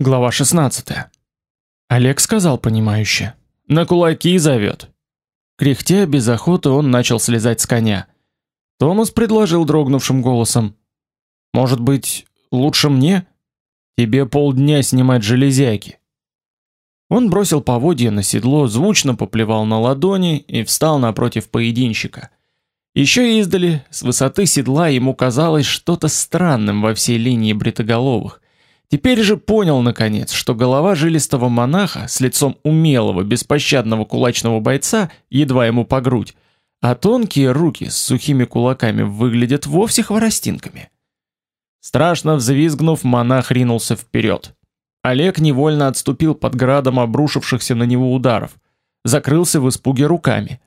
Глава 16. Олег сказал понимающе: "На кулаки зовет". Кряхтя без охоты, он начал слезать с коня. Томас предложил дрогнувшим голосом: "Может быть, лучше мне? Тебе полдня снимать железяки". Он бросил поводья на седло, звучно поплевал на ладони и встал напротив поединщика. Еще издали, с высоты седла ему казалось что-то странным во всей линии бритоголовых Теперь же понял наконец, что голова жилистого монаха с лицом умелого, беспощадного кулачного бойца едва ему по грудь, а тонкие руки с сухими кулаками выглядят вовсе хворостинками. Страшно взвизгнув, монах ринулся вперед. Олег невольно отступил под градом обрушившихся на него ударов, закрылся в испуге руками.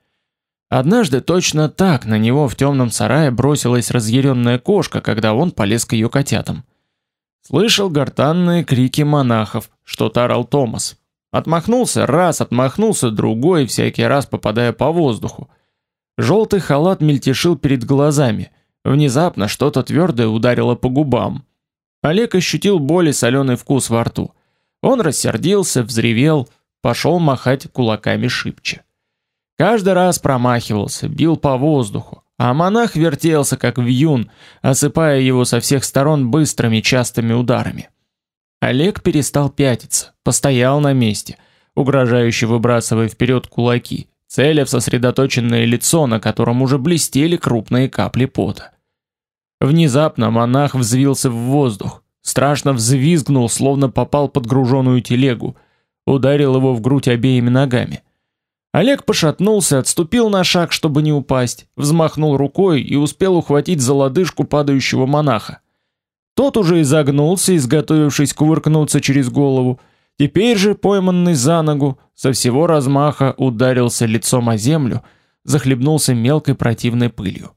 Однажды точно так на него в темном сарае бросилась разъяренная кошка, когда он полез к ее котятам. Слышал гортанные крики монахов, что тарал Томас. Отмахнулся раз, отмахнулся другой, всякий раз попадая по воздуху. Желтый халат мельтешил перед глазами. Внезапно что-то твердое ударило по губам. Олег ощутил боль и соленый вкус во рту. Он рассердился, взревел, пошел махать кулаками шибче. Каждый раз промахивался, бил по воздуху, а монах вертелся как вьюн, осыпая его со всех сторон быстрыми частыми ударами. Олег перестал пятиться, постоял на месте, угрожающе выбрасывая вперед кулаки, целя в сосредоточенное лицо, на котором уже блестели крупные капли пота. Внезапно монах взвился в воздух, страшно взвизгнул, словно попал под груженую телегу, ударил его в грудь обеими ногами. Олег пошатнулся, отступил на шаг, чтобы не упасть, взмахнул рукой и успел ухватить за лодыжку падающего монаха. Тот уже изогнулся, изготовившись кувыркнуться через голову. Теперь же, пойманный за ногу, со всего размаха ударился лицом о землю, захлебнулся мелкой противной пылью.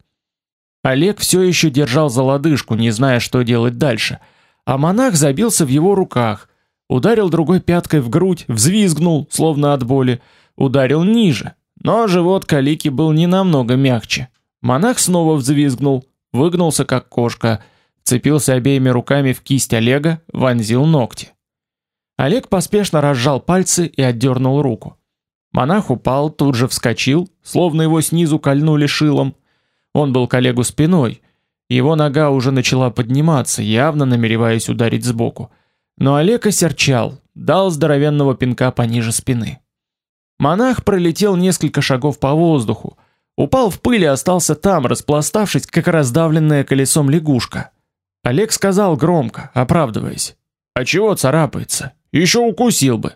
Олег все еще держал за лодыжку, не зная, что делать дальше, а монах забился в его руках, ударил другой пяткой в грудь, взвизгнул, словно от боли, ударил ниже, но живот Калики был не намного мягче. Монах снова взвизгнул, выгнулся как кошка, цепился обеими руками в кисть Олега, вонзил ногти. Олег поспешно разжал пальцы и отдернул руку. Монах упал, тут же вскочил, словно его снизу кольнули шилом. Он был к спиной. Его нога уже начала подниматься, явно намереваясь ударить сбоку. Но Олег осерчал, дал здоровенного пинка пониже спины. Монах пролетел несколько шагов по воздуху, упал в пыль и остался там, распластавшись, как раздавленная колесом лягушка. Олег сказал громко, оправдываясь: "А чего царапается? Еще укусил бы.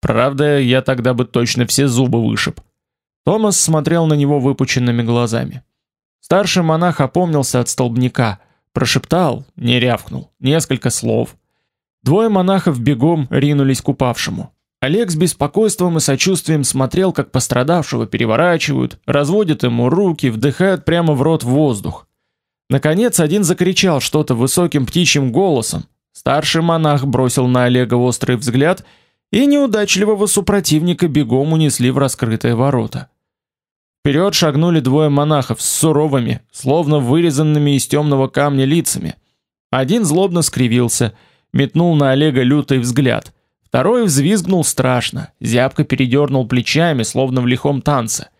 Правда, я тогда бы точно все зубы вышиб". Томас смотрел на него выпученными глазами. Старший монах опомнился от столбняка, прошептал, не рявкнул, несколько слов. Двое монахов бегом ринулись к упавшему. Олег с беспокойством и сочувствием смотрел, как пострадавшего переворачивают, разводят ему руки, вдыхают прямо в рот воздух. Наконец один закричал что-то высоким птичьим голосом. Старший монах бросил на Олега острый взгляд, и неудачливого супротивника бегом унесли в раскрытые ворота. Вперед шагнули двое монахов с суровыми, словно вырезанными из темного камня лицами. Один злобно скривился, метнул на Олега лютый взгляд — Второй взвизгнул страшно, зябко передернул плечами, словно в лихом танце.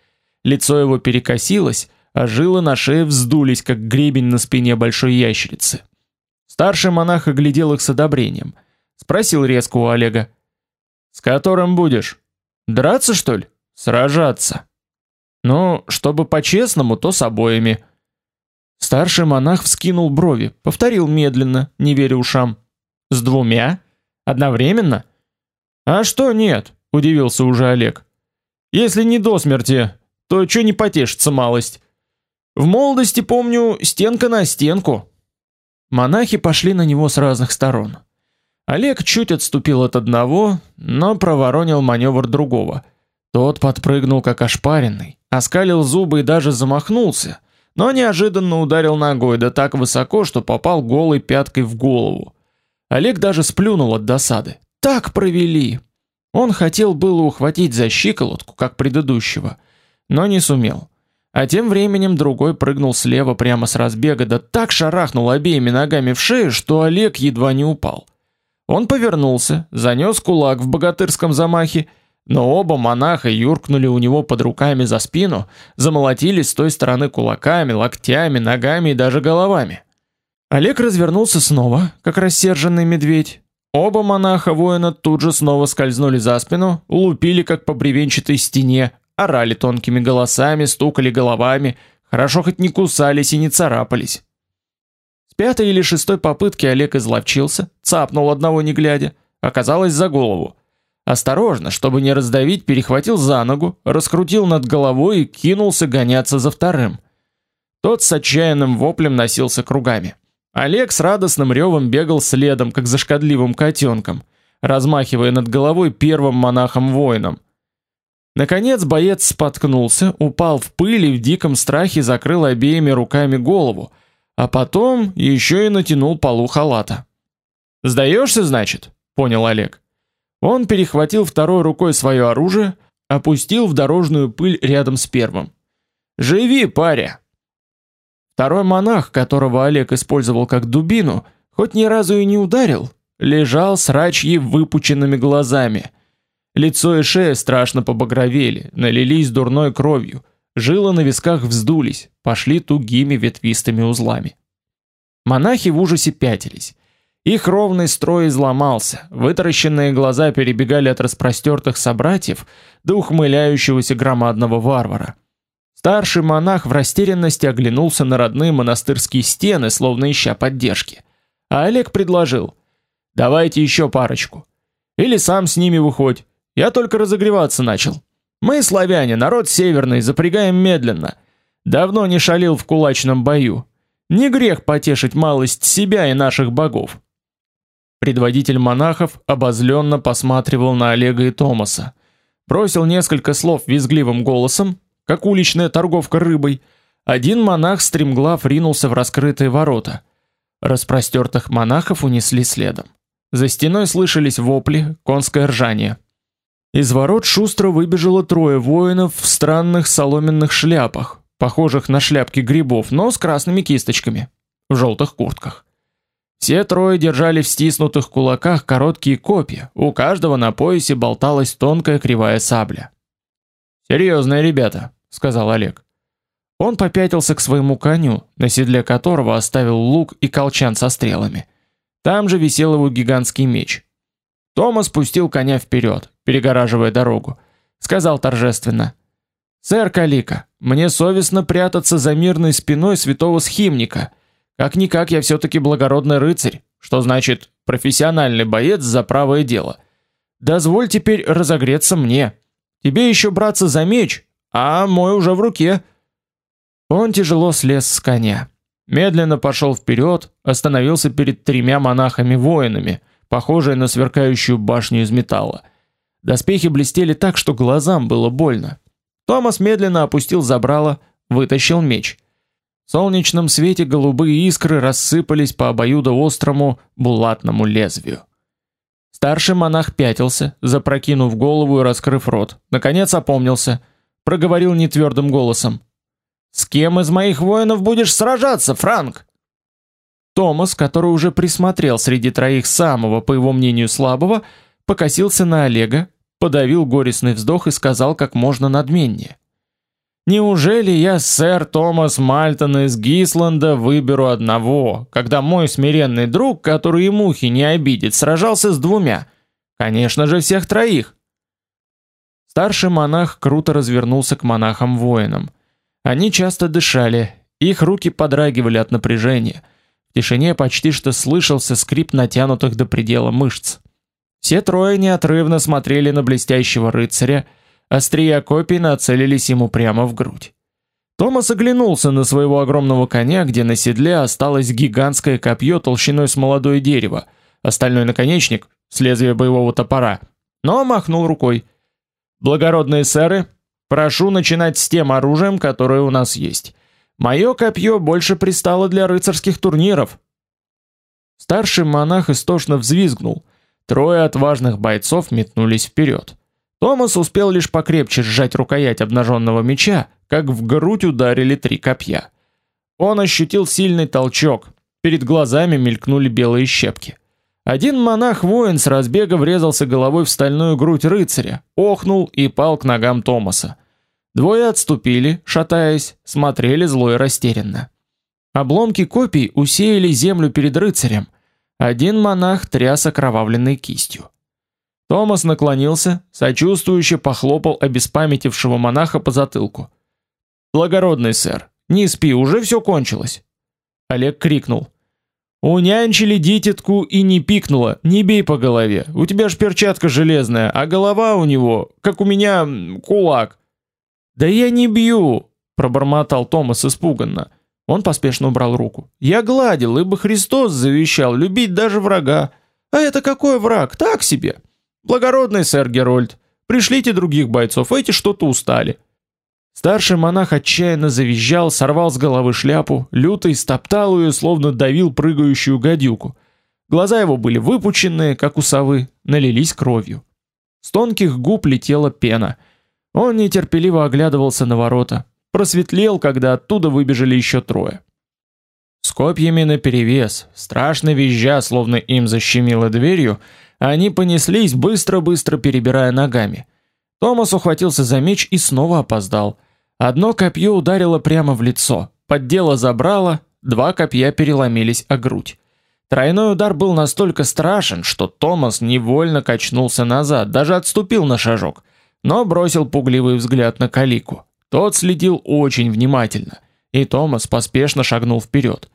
Лицо его перекосилось, а жилы на шее вздулись, как гребень на спине большой ящерицы. Старший монах оглядел их с одобрением. Спросил резко у Олега. «С которым будешь? Драться, что ли? Сражаться?» «Ну, чтобы по-честному, то с обоими». Старший монах вскинул брови, повторил медленно, не веря ушам. «С двумя? Одновременно?» А что нет? удивился уже Олег. Если не до смерти, то что не потешится малость? В молодости помню, стенка на стенку. Монахи пошли на него с разных сторон. Олег чуть отступил от одного, но проворонил маневр другого. Тот подпрыгнул как ошпаренный, оскалил зубы и даже замахнулся, но неожиданно ударил ногой да так высоко, что попал голой пяткой в голову. Олег даже сплюнул от досады. Так провели. Он хотел было ухватить за щиколотку, как предыдущего, но не сумел. А тем временем другой прыгнул слева прямо с разбега, да так шарахнул обеими ногами в шею, что Олег едва не упал. Он повернулся, занес кулак в богатырском замахе, но оба монаха юркнули у него под руками за спину, замолотили с той стороны кулаками, локтями, ногами и даже головами. Олег развернулся снова, как рассерженный медведь. Оба монаха-воина тут же снова скользнули за спину, лупили как по бревенчатой стене, орали тонкими голосами, стукали головами, хорошо хоть не кусались и не царапались пятой или шестой попытки Олег изловчился, цапнул одного не глядя, оказалось за голову. Осторожно, чтобы не раздавить, перехватил за ногу, раскрутил над головой и кинулся гоняться за вторым. Тот с отчаянным воплем носился кругами. Олег с радостным ревом бегал следом, как за шкодливым котенком, размахивая над головой первым монахом-воином. Наконец боец споткнулся, упал в пыль и в диком страхе закрыл обеими руками голову, а потом еще и натянул полу халата. Сдаешься, значит? понял Олег. Он перехватил второй рукой свое оружие, опустил в дорожную пыль рядом с первым. Живи, паря. Второй монах, которого Олег использовал как дубину, хоть ни разу и не ударил, лежал с рачьи выпученными глазами. Лицо и шея страшно побагровели, налились дурной кровью. Жилы на висках вздулись, пошли тугими ветвистыми узлами. Монахи в ужасе пятились. Их ровный строй изломался, вытаращенные глаза перебегали от распростертых собратьев до ухмыляющегося громадного варвара. Старший монах в растерянности оглянулся на родные монастырские стены, словно ища поддержки. А Олег предложил: "Давайте еще парочку. Или сам с ними выходь. Я только разогреваться начал". Мы славяне, народ северный, запрягаем медленно. Давно не шалил в кулачном бою. Не грех потешить малость себя и наших богов. Предводитель монахов обозленно посматривал на Олега и Томаса, бросил несколько слов визгливым голосом, как уличная торговка рыбой. Один монах стремглав ринулся в раскрытые ворота. Распростертых монахов унесли следом. За стеной слышались вопли, конское ржание. Из ворот шустро выбежало трое воинов в странных соломенных шляпах, похожих на шляпки грибов, но с красными кисточками, в желтых куртках. Все трое держали в стиснутых кулаках короткие копья, у каждого на поясе болталась тонкая кривая сабля. Серьезные ребята, сказал Олег. Он попятился к своему коню, на седле которого оставил лук и колчан со стрелами. Там же висел его гигантский меч. Томас спустил коня вперед, перегораживая дорогу. Сказал торжественно: "Сэр Калика, мне совестно прятаться за мирной спиной святого схимника. Как никак я все таки благородный рыцарь, что значит профессиональный боец за правое дело. Дозволь теперь разогреться мне. Тебе еще браться за меч, а мой уже в руке". Он тяжело слез с коня, медленно пошел вперед, остановился перед тремя монахами-воинами похожая на сверкающую башню из металла. Доспехи блестели так, что глазам было больно. Томас медленно опустил забрало, вытащил меч. В солнечном свете голубые искры рассыпались по обоюдоострому булатному лезвию. Старший монах пятился, запрокинув голову и раскрыв рот. Наконец опомнился, проговорил нетвердым голосом: "С кем из моих воинов будешь сражаться, Франк?" Томас, который уже присмотрел среди троих самого, по его мнению, слабого, покосился на Олега, подавил горестный вздох и сказал как можно надменнее: Неужели я, сэр Томас Мальтон из Гисланда, выберу одного, когда мой смиренный друг, который и мухи не обидит, сражался с двумя? Конечно же, всех троих. Старший монах круто развернулся к монахам-воинам. Они часто дышали, их руки подрагивали от напряжения. В тишине почти что слышался скрип натянутых до предела мышц. Все трое неотрывно смотрели на блестящего рыцаря, острия копий нацелились ему прямо в грудь. Томас оглянулся на своего огромного коня, где на седле осталось гигантское копье толщиной с молодое дерево, остальной наконечник с лезвия боевого топора, но махнул рукой. Благородные сэры, прошу начинать с тем оружием, которое у нас есть. Мое копье больше пристало для рыцарских турниров. Старший монах истошно взвизгнул. Трое отважных бойцов метнулись вперед. Томас успел лишь покрепче сжать рукоять обнаженного меча, как в грудь ударили три копья. Он ощутил сильный толчок. Перед глазами мелькнули белые щепки. Один монах-воин с разбега врезался головой в стальную грудь рыцаря, охнул и пал к ногам Томаса. Двое отступили, шатаясь, смотрели зло и растерянно. Обломки копий усеяли землю перед рыцарем. Один монах тряс окровавленной кистью. Томас наклонился, сочувствующе похлопал обеспамятившего монаха по затылку. Благородный сэр, не спи, уже все кончилось. Олег крикнул: Унянчили дитятку и не пикнула. Не бей по голове. У тебя ж перчатка железная, а голова у него, как у меня, кулак. Да я не бью, пробормотал Томас испуганно. Он поспешно убрал руку. Я гладил, ибо Христос завещал любить даже врага. А это какой враг? Так себе. Благородный сэр Герольд, пришлите других бойцов, эти что-то устали. Старший монах отчаянно завизжал, сорвал с головы шляпу, люто стоптал ее, словно давил прыгающую гадюку. Глаза его были выпученные, как у совы, налились кровью. С тонких губ летела пена. Он нетерпеливо оглядывался на ворота, просветлел, когда оттуда выбежали еще трое. С копьями наперевес, страшно визжа, словно им защемило дверью, они понеслись, быстро-быстро перебирая ногами. Томас ухватился за меч и снова опоздал. Одно копье ударило прямо в лицо, поддело забрало, два копья переломились о грудь. Тройной удар был настолько страшен, что Томас невольно качнулся назад, даже отступил на шажок, но бросил пугливый взгляд на Калику. Тот следил очень внимательно, и Томас поспешно шагнул вперед.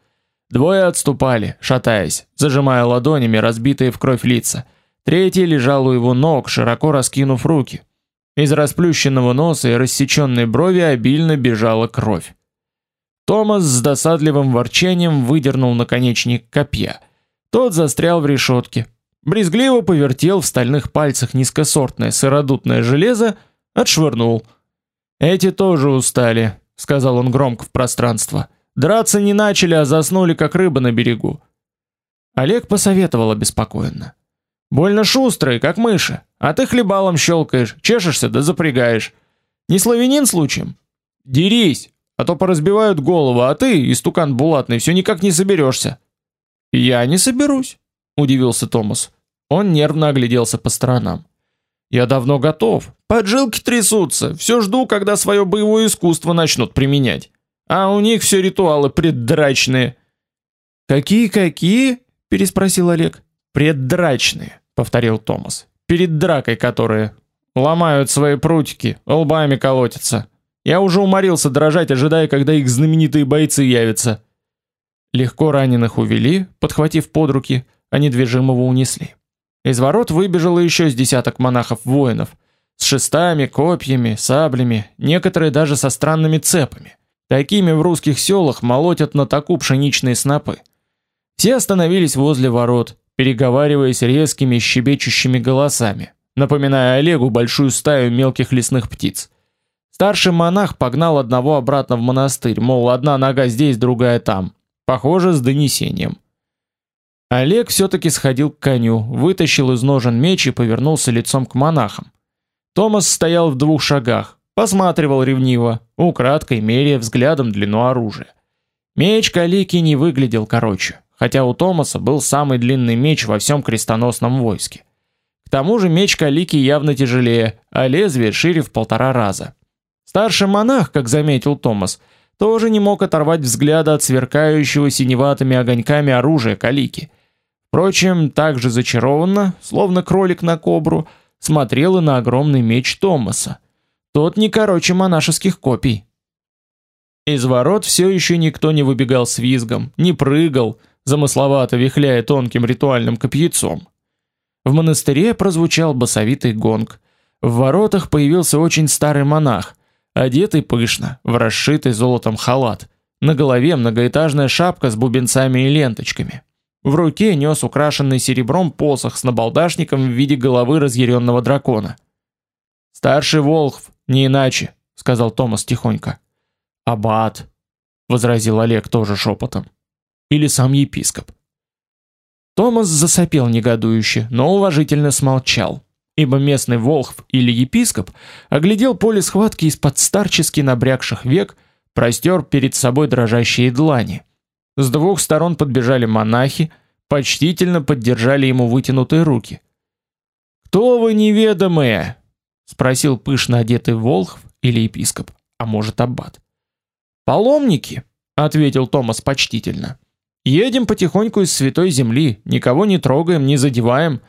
Двое отступали, шатаясь, зажимая ладонями разбитые в кровь лица. Третий лежал у его ног, широко раскинув руки. Из расплющенного носа и рассеченной брови обильно бежала кровь. Томас с досадливым ворчанием выдернул наконечник копья. Тот застрял в решетке. Брезгливо повертел в стальных пальцах низкосортное сыродутное железо, отшвырнул. Эти тоже устали, сказал он громко в пространство. Драться не начали, а заснули как рыба на берегу. Олег посоветовал обеспокоенно: Больно шустрые, как мыши. А ты хлебалом щелкаешь, чешешься да запрягаешь. Не славянин случаем? Дерись, а то поразбивают голову, а ты, истукан булатный, все никак не соберешься. Я не соберусь, удивился Томас. Он нервно огляделся по сторонам. Я давно готов. Поджилки трясутся. Все жду, когда свое боевое искусство начнут применять. А у них все ритуалы преддрачные. Какие какие? переспросил Олег. Преддрачные, повторил Томас. Перед дракой, которые ломают свои прутики, лбами колотятся. Я уже уморился дрожать, ожидая, когда их знаменитые бойцы явятся. Легко раненых увели, подхватив под руки, а недвижимого унесли. Из ворот выбежало еще с десяток монахов-воинов с шестами, копьями, саблями, некоторые даже со странными цепами. Такими в русских селах молотят на таку пшеничные снопы. Все остановились возле ворот, переговариваясь резкими щебечущими голосами, напоминая Олегу большую стаю мелких лесных птиц. Старший монах погнал одного обратно в монастырь, мол, одна нога здесь, другая там. Похоже, с донесением. Олег все таки сходил к коню, вытащил из ножен меч и повернулся лицом к монахам. Томас стоял в двух шагах, посматривал ревниво, украдкой меряя взглядом длину оружия. Меч Калики не выглядел короче хотя у Томаса был самый длинный меч во всем крестоносном войске. К тому же меч Калики явно тяжелее, а лезвие шире в полтора раза. Старший монах, как заметил Томас, тоже не мог оторвать взгляда от сверкающего синеватыми огоньками оружия Калики. Впрочем, так же зачарованно, словно кролик на кобру, смотрел и на огромный меч Томаса. Тот не короче монашеских копий. Из ворот все еще никто не выбегал с визгом, не прыгал, замысловато вихляя тонким ритуальным копьецом. В монастыре прозвучал басовитый гонг. В воротах появился очень старый монах, одетый пышно, в расшитый золотом халат. На голове многоэтажная шапка с бубенцами и ленточками. В руке нес украшенный серебром посох с набалдашником в виде головы разъяренного дракона. Старший Волхв, не иначе, сказал Томас тихонько. Аббат, возразил Олег тоже шепотом или сам епископ. Томас засопел негодующе, но уважительно смолчал, ибо местный волхв или епископ оглядел поле схватки из-под старчески набрякших век, простер перед собой дрожащие длани. С двух сторон подбежали монахи, почтительно поддержали ему вытянутые руки. Кто вы неведомые? спросил пышно одетый волхв или епископ, а может аббат. Паломники, ответил Томас почтительно. Едем потихоньку из святой земли, никого не трогаем, не задеваем.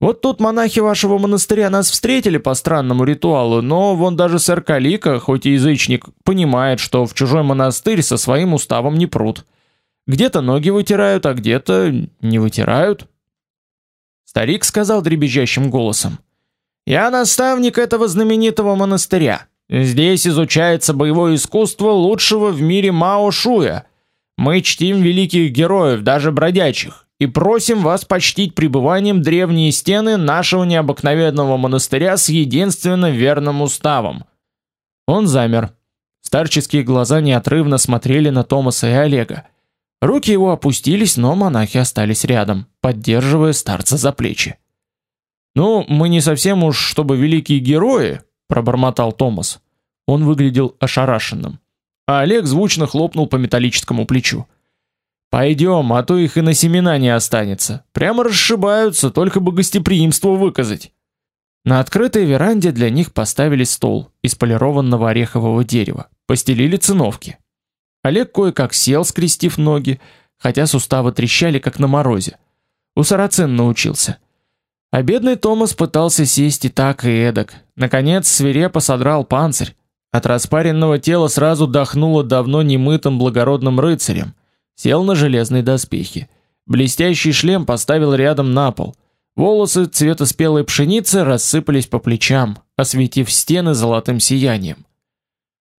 Вот тут монахи вашего монастыря нас встретили по странному ритуалу, но вон даже сэр Калика, хоть и язычник, понимает, что в чужой монастырь со своим уставом не прут. Где-то ноги вытирают, а где-то не вытирают. Старик сказал дребезжащим голосом: "Я наставник этого знаменитого монастыря. Здесь изучается боевое искусство лучшего в мире Мао Шуя. Мы чтим великих героев, даже бродячих, и просим вас почтить пребыванием древние стены нашего необыкновенного монастыря с единственно верным уставом". Он замер. Старческие глаза неотрывно смотрели на Томаса и Олега. Руки его опустились, но монахи остались рядом, поддерживая старца за плечи. "Ну, мы не совсем уж чтобы великие герои", пробормотал Томас. Он выглядел ошарашенным. А Олег звучно хлопнул по металлическому плечу. Пойдем, а то их и на семена не останется. Прямо расшибаются, только бы гостеприимство выказать. На открытой веранде для них поставили стол из полированного орехового дерева, постелили циновки. Олег кое-как сел, скрестив ноги, хотя суставы трещали как на морозе. У сарацин научился. А бедный Томас пытался сесть и так, и эдак. Наконец свирепо содрал панцирь. От распаренного тела сразу дохнуло давно немытым благородным рыцарем. Сел на железные доспехи. Блестящий шлем поставил рядом на пол. Волосы цвета спелой пшеницы рассыпались по плечам, осветив стены золотым сиянием.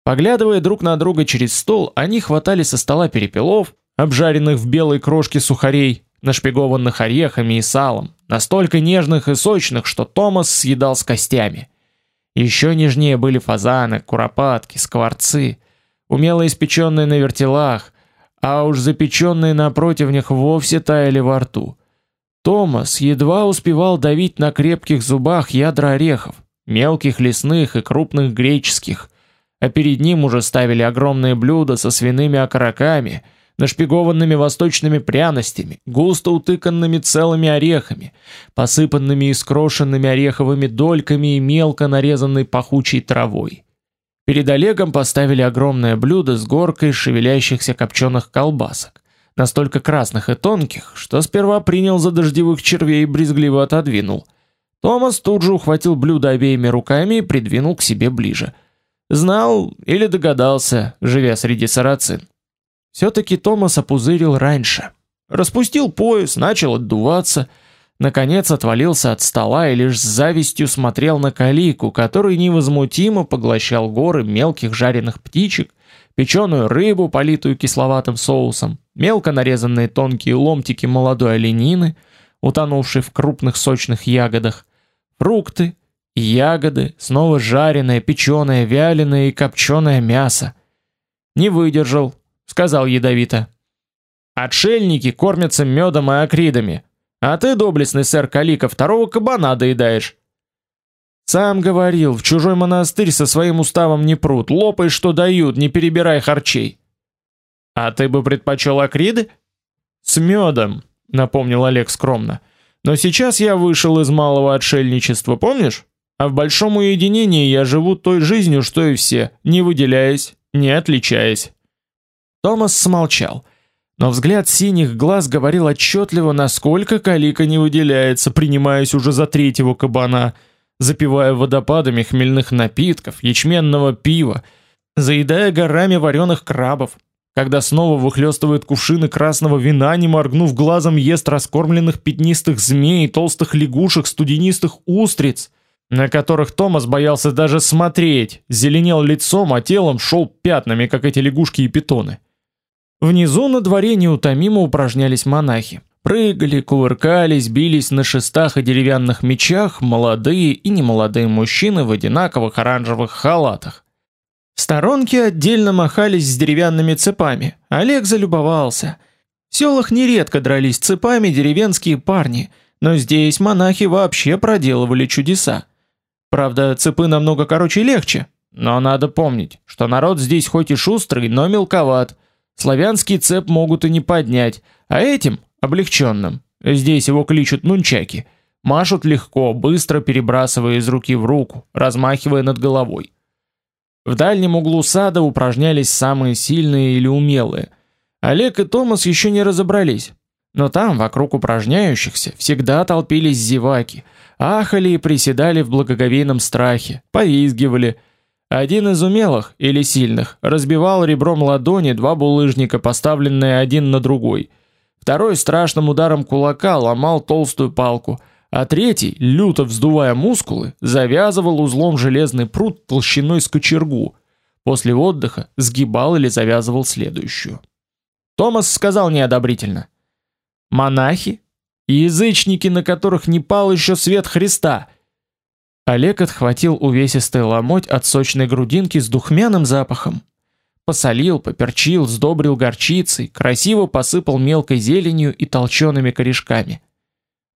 Поглядывая друг на друга через стол, они хватали со стола перепелов, обжаренных в белой крошке сухарей, нашпигованных орехами и салом, настолько нежных и сочных, что Томас съедал с костями. Еще нежнее были фазаны, куропатки, скворцы, умело испеченные на вертелах, а уж запеченные на противнях вовсе таяли во рту. Томас едва успевал давить на крепких зубах ядра орехов, мелких лесных и крупных греческих, а перед ним уже ставили огромные блюда со свиными окороками, нашпигованными восточными пряностями, густо утыканными целыми орехами, посыпанными искрошенными ореховыми дольками и мелко нарезанной пахучей травой. Перед Олегом поставили огромное блюдо с горкой шевелящихся копченых колбасок, настолько красных и тонких, что сперва принял за дождевых червей и брезгливо отодвинул. Томас тут же ухватил блюдо обеими руками и придвинул к себе ближе – Знал или догадался, живя среди сарацин. Все таки Томас опузырил раньше. Распустил пояс, начал отдуваться, наконец отвалился от стола и лишь с завистью смотрел на Калику, который невозмутимо поглощал горы мелких жареных птичек, печеную рыбу, политую кисловатым соусом, мелко нарезанные тонкие ломтики молодой оленины, утонувшей в крупных сочных ягодах, фрукты, ягоды, снова жареное, печеное, вяленое и копченое мясо. Не выдержал, сказал ядовито. Отшельники кормятся медом и акридами, а ты, доблестный сэр Калика, второго кабана доедаешь. Сам говорил, в чужой монастырь со своим уставом не прут, лопай что дают, не перебирай харчей. А ты бы предпочел акриды? С медом, напомнил Олег скромно. Но сейчас я вышел из малого отшельничества, помнишь? А в большом уединении я живу той жизнью, что и все, не выделяясь, не отличаясь. Томас смолчал, но взгляд синих глаз говорил отчетливо, насколько Калика не выделяется, принимаясь уже за третьего кабана, запивая водопадами хмельных напитков, ячменного пива, заедая горами вареных крабов, когда снова выхлестывает кувшины красного вина, не моргнув глазом, ест раскормленных пятнистых змей, толстых лягушек, студенистых устриц — на которых Томас боялся даже смотреть, зеленел лицом, а телом шел пятнами, как эти лягушки и питоны. Внизу на дворе неутомимо упражнялись монахи. Прыгали, кувыркались, бились на шестах и деревянных мечах молодые и немолодые мужчины в одинаковых оранжевых халатах. В сторонке отдельно махались с деревянными цепами. Олег залюбовался. В селах нередко дрались цепами деревенские парни, но здесь монахи вообще проделывали чудеса. Правда, цепы намного короче и легче, но надо помнить, что народ здесь хоть и шустрый, но мелковат. Славянский цеп могут и не поднять, а этим, облегченным. Здесь его кличут нунчаки. Машут легко, быстро перебрасывая из руки в руку, размахивая над головой. В дальнем углу сада упражнялись самые сильные или умелые. Олег и Томас еще не разобрались. Но там, вокруг упражняющихся, всегда толпились зеваки, ахали и приседали в благоговейном страхе, повизгивали. Один из умелых или сильных разбивал ребром ладони два булыжника, поставленные один на другой. Второй страшным ударом кулака ломал толстую палку, а третий, люто вздувая мускулы, завязывал узлом железный прут толщиной с кочергу. После отдыха сгибал или завязывал следующую. Томас сказал неодобрительно: "Монахи, язычники, на которых не пал еще свет Христа". Олег отхватил увесистый ломоть от сочной грудинки с духмяным запахом. Посолил, поперчил, сдобрил горчицей, красиво посыпал мелкой зеленью и толчеными корешками.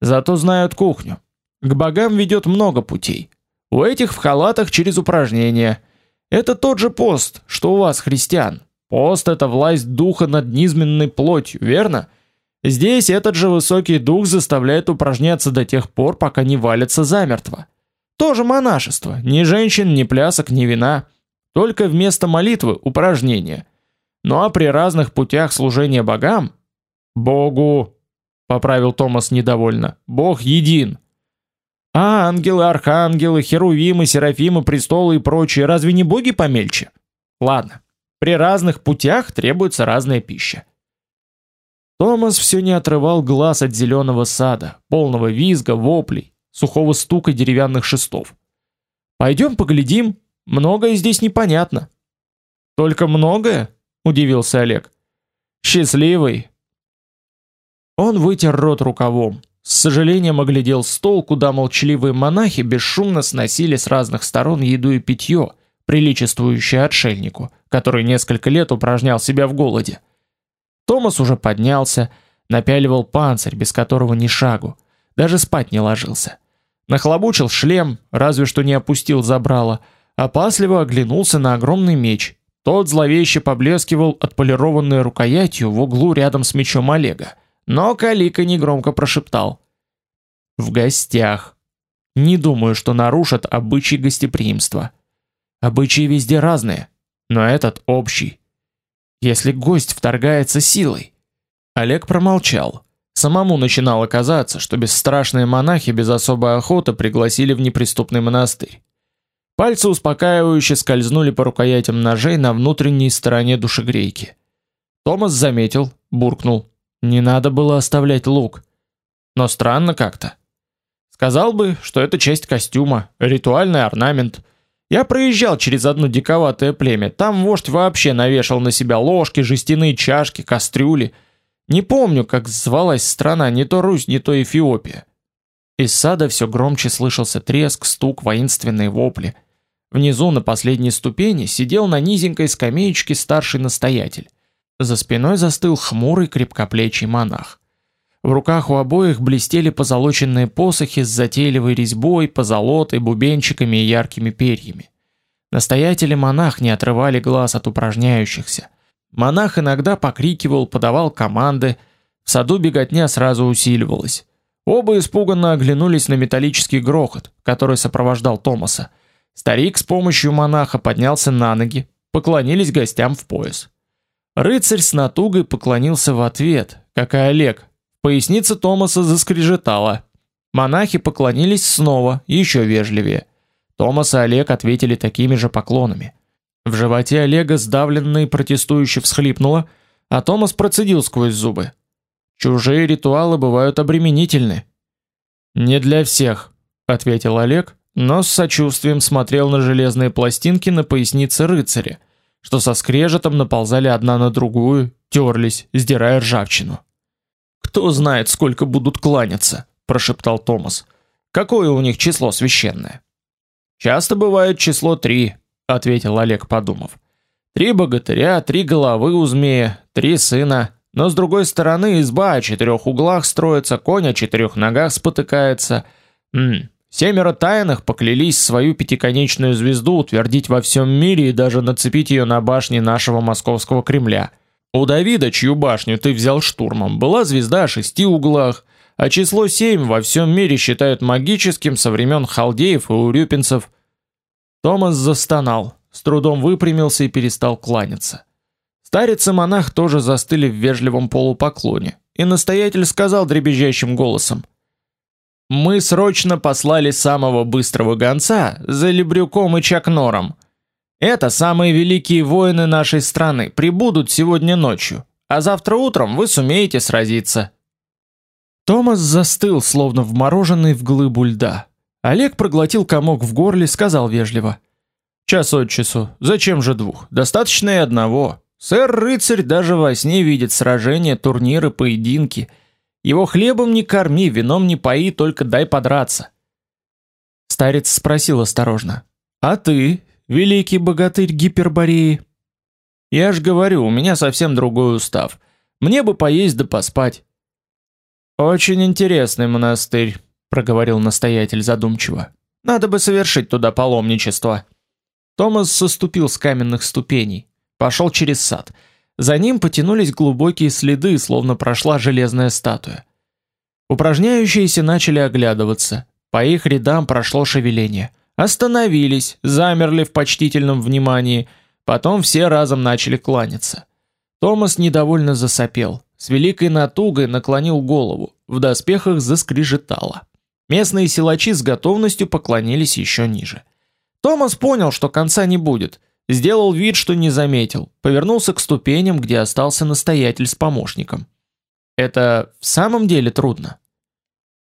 Зато знают кухню. К богам ведет много путей. У этих в халатах через упражнения. Это тот же пост, что у вас, христиан. Пост это власть духа над низменной плотью, верно? Здесь этот же высокий дух заставляет упражняться до тех пор, пока не валится замертво. Тоже монашество, ни женщин, ни плясок, ни вина, только вместо молитвы упражнения. Ну а при разных путях служения богам, Богу, поправил Томас недовольно. Бог един. А ангелы, архангелы, херувимы, серафимы, престолы и прочие разве не боги помельче? Ладно. При разных путях требуется разная пища. Томас все не отрывал глаз от зеленого сада, полного визга, воплей, сухого стука деревянных шестов. Пойдем поглядим, многое здесь непонятно. Только многое? удивился Олег. Счастливый, он вытер рот рукавом. С сожалением оглядел стол, куда молчаливые монахи бесшумно сносили с разных сторон еду и питье, приличествующее отшельнику, который несколько лет упражнял себя в голоде. Томас уже поднялся, напяливал панцирь, без которого ни шагу, даже спать не ложился. Нахлобучил шлем, разве что не опустил забрало, опасливо оглянулся на огромный меч. Тот зловеще поблескивал отполированной рукоятью в углу рядом с мечом Олега. Но Калика негромко прошептал: "В гостях. Не думаю, что нарушат обычаи гостеприимства. Обычаи везде разные, но этот общий. Если гость вторгается силой". Олег промолчал. Самому начинало казаться, что бесстрашные монахи без особой охоты пригласили в неприступный монастырь. Пальцы успокаивающе скользнули по рукоятям ножей на внутренней стороне душегрейки. Томас заметил, буркнул: не надо было оставлять лук. Но странно как-то. Сказал бы, что это часть костюма, ритуальный орнамент. Я проезжал через одно диковатое племя. Там вождь вообще навешал на себя ложки, жестяные чашки, кастрюли. Не помню, как звалась страна, не то Русь, не то Эфиопия. Из сада все громче слышался треск, стук, воинственные вопли. Внизу на последней ступени сидел на низенькой скамеечке старший настоятель. За спиной застыл хмурый крепкоплечий монах. В руках у обоих блестели позолоченные посохи с затейливой резьбой, позолотой, бубенчиками и яркими перьями. Настоятель и монах не отрывали глаз от упражняющихся. Монах иногда покрикивал, подавал команды. В саду беготня сразу усиливалась. Оба испуганно оглянулись на металлический грохот, который сопровождал Томаса. Старик с помощью монаха поднялся на ноги, поклонились гостям в пояс. Рыцарь с натугой поклонился в ответ, как и Олег. Поясница Томаса заскрежетала. Монахи поклонились снова, еще вежливее. Томас и Олег ответили такими же поклонами. В животе Олега сдавленно и протестующе всхлипнуло, а Томас процедил сквозь зубы: "Чужие ритуалы бывают обременительны". "Не для всех", ответил Олег, но с сочувствием смотрел на железные пластинки на пояснице рыцаря что со скрежетом наползали одна на другую, терлись, сдирая ржавчину. Кто знает, сколько будут кланяться, прошептал Томас. Какое у них число священное? Часто бывает число три, ответил Олег, подумав. Три богатыря, три головы у змея, три сына. Но с другой стороны, изба о четырех углах строится, конь о четырех ногах спотыкается. М, Семеро тайных поклялись свою пятиконечную звезду утвердить во всем мире и даже нацепить ее на башне нашего московского Кремля. У Давида, чью башню ты взял штурмом, была звезда о шести углах, а число семь во всем мире считают магическим со времен халдеев и урюпинцев. Томас застонал, с трудом выпрямился и перестал кланяться. Старец и монах тоже застыли в вежливом полупоклоне, и настоятель сказал дребезжащим голосом: "Мы срочно послали самого быстрого гонца за Лебрюком и Чакнором. Это самые великие воины нашей страны, прибудут сегодня ночью, а завтра утром вы сумеете сразиться". Томас застыл, словно вмороженный в глыбу льда. Олег проглотил комок в горле, сказал вежливо: "Час от часу. Зачем же двух? Достаточно и одного. Сэр-рыцарь даже во сне видит сражения, турниры, поединки. Его хлебом не корми, вином не пои, только дай подраться. Старец спросил осторожно: "А ты, великий богатырь Гипербореи?" "Я ж говорю, у меня совсем другой устав. Мне бы поесть да поспать". "Очень интересный монастырь", проговорил настоятель задумчиво. "Надо бы совершить туда паломничество". Томас соступил с каменных ступеней пошел через сад. За ним потянулись глубокие следы, словно прошла железная статуя. Упражняющиеся начали оглядываться. По их рядам прошло шевеление. Остановились, замерли в почтительном внимании, потом все разом начали кланяться. Томас недовольно засопел, с великой натугой наклонил голову, в доспехах заскрежетало. Местные силачи с готовностью поклонились еще ниже. Томас понял, что конца не будет, Сделал вид, что не заметил, повернулся к ступеням, где остался настоятель с помощником. Это в самом деле трудно.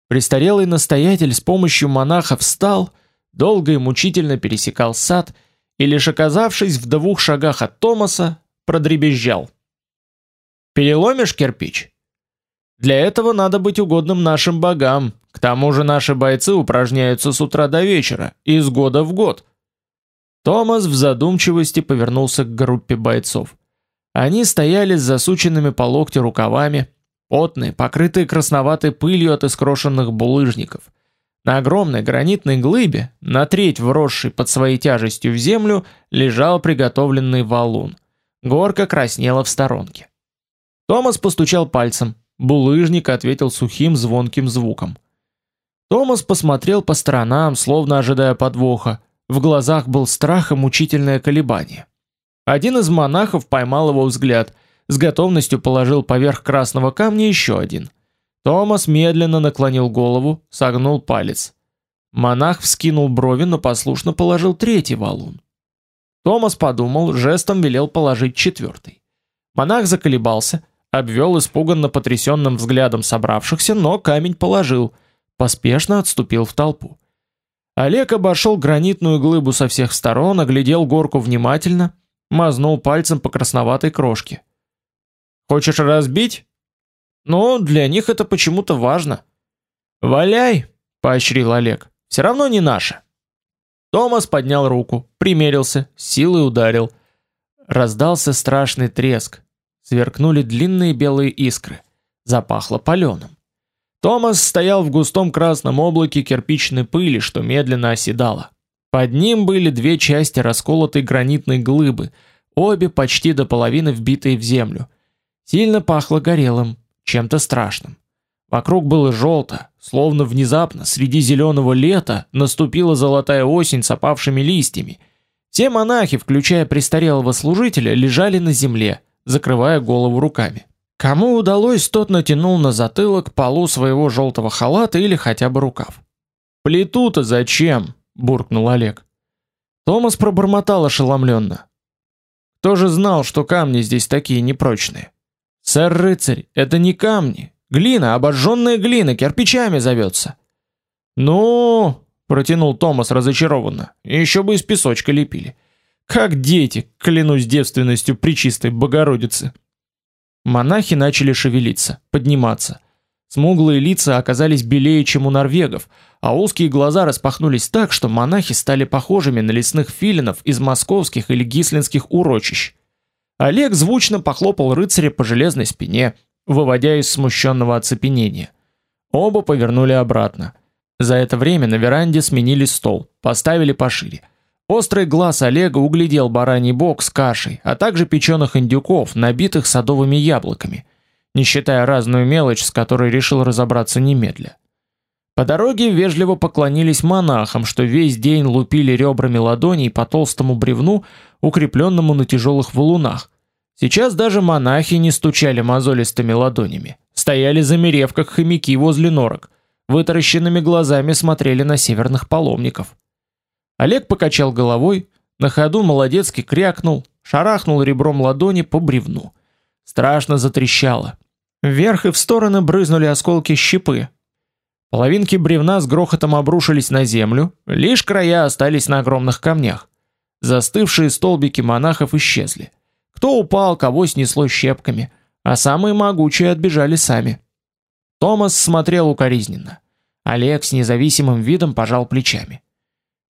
Престарелый настоятель с помощью монаха встал, долго и мучительно пересекал сад и лишь оказавшись в двух шагах от Томаса, продребезжал: "Переломишь кирпич? Для этого надо быть угодным нашим богам. К тому же наши бойцы упражняются с утра до вечера, из года в год. Томас в задумчивости повернулся к группе бойцов. Они стояли с засученными по локти рукавами, потные, покрытые красноватой пылью от искрошенных булыжников. На огромной гранитной глыбе, на треть вросшей под своей тяжестью в землю, лежал приготовленный валун. Горка краснела в сторонке. Томас постучал пальцем. Булыжник ответил сухим звонким звуком. Томас посмотрел по сторонам, словно ожидая подвоха. В глазах был страх и мучительное колебание. Один из монахов поймал его взгляд, с готовностью положил поверх красного камня еще один. Томас медленно наклонил голову, согнул палец. Монах вскинул брови, но послушно положил третий валун. Томас подумал, жестом велел положить четвертый. Монах заколебался, обвел испуганно потрясенным взглядом собравшихся, но камень положил, поспешно отступил в толпу. Олег обошел гранитную глыбу со всех сторон, оглядел горку внимательно, мазнул пальцем по красноватой крошке. Хочешь разбить? Ну, для них это почему-то важно. Валяй, поощрил Олег. Все равно не наше. Томас поднял руку, примерился, силой ударил. Раздался страшный треск. Сверкнули длинные белые искры. Запахло паленым. Томас стоял в густом красном облаке кирпичной пыли, что медленно оседало. Под ним были две части расколотой гранитной глыбы, обе почти до половины вбитые в землю. Сильно пахло горелым, чем-то страшным. Вокруг было желто, словно внезапно среди зеленого лета наступила золотая осень с опавшими листьями. Все монахи, включая престарелого служителя, лежали на земле, закрывая голову руками. Кому удалось, тот натянул на затылок полу своего желтого халата или хотя бы рукав. Плиту-то зачем? буркнул Олег. Томас пробормотал ошеломленно. Кто же знал, что камни здесь такие непрочные? Сэр рыцарь, это не камни, глина, обожженная глина, кирпичами зовется. Ну, протянул Томас разочарованно. Еще бы из песочка лепили. Как дети, клянусь девственностью пречистой Богородицы. Монахи начали шевелиться, подниматься. Смуглые лица оказались белее, чем у норвегов, а узкие глаза распахнулись так, что монахи стали похожими на лесных филинов из московских или гислинских урочищ. Олег звучно похлопал рыцаря по железной спине, выводя из смущенного оцепенения. Оба повернули обратно. За это время на веранде сменили стол, поставили пошире. Острый глаз Олега углядел бараний бок с кашей, а также печеных индюков, набитых садовыми яблоками, не считая разную мелочь, с которой решил разобраться немедля. По дороге вежливо поклонились монахам, что весь день лупили ребрами ладоней по толстому бревну, укрепленному на тяжелых валунах. Сейчас даже монахи не стучали мозолистыми ладонями, стояли замерев как хомяки возле норок, вытаращенными глазами смотрели на северных паломников. Олег покачал головой, на ходу молодецки крякнул, шарахнул ребром ладони по бревну. Страшно затрещало. Вверх и в стороны брызнули осколки щепы. Половинки бревна с грохотом обрушились на землю, лишь края остались на огромных камнях. Застывшие столбики монахов исчезли. Кто упал, кого снесло щепками, а самые могучие отбежали сами. Томас смотрел укоризненно. Олег с независимым видом пожал плечами.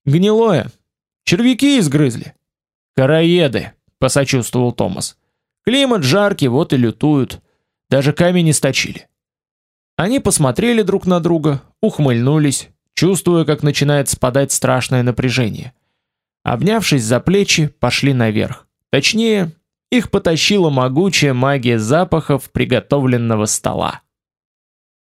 Гнилое. Червяки изгрызли. Караеды, посочувствовал Томас. Климат жаркий, вот и лютуют. Даже камень источили. Они посмотрели друг на друга, ухмыльнулись, чувствуя, как начинает спадать страшное напряжение. Обнявшись за плечи, пошли наверх. Точнее, их потащила могучая магия запахов приготовленного стола.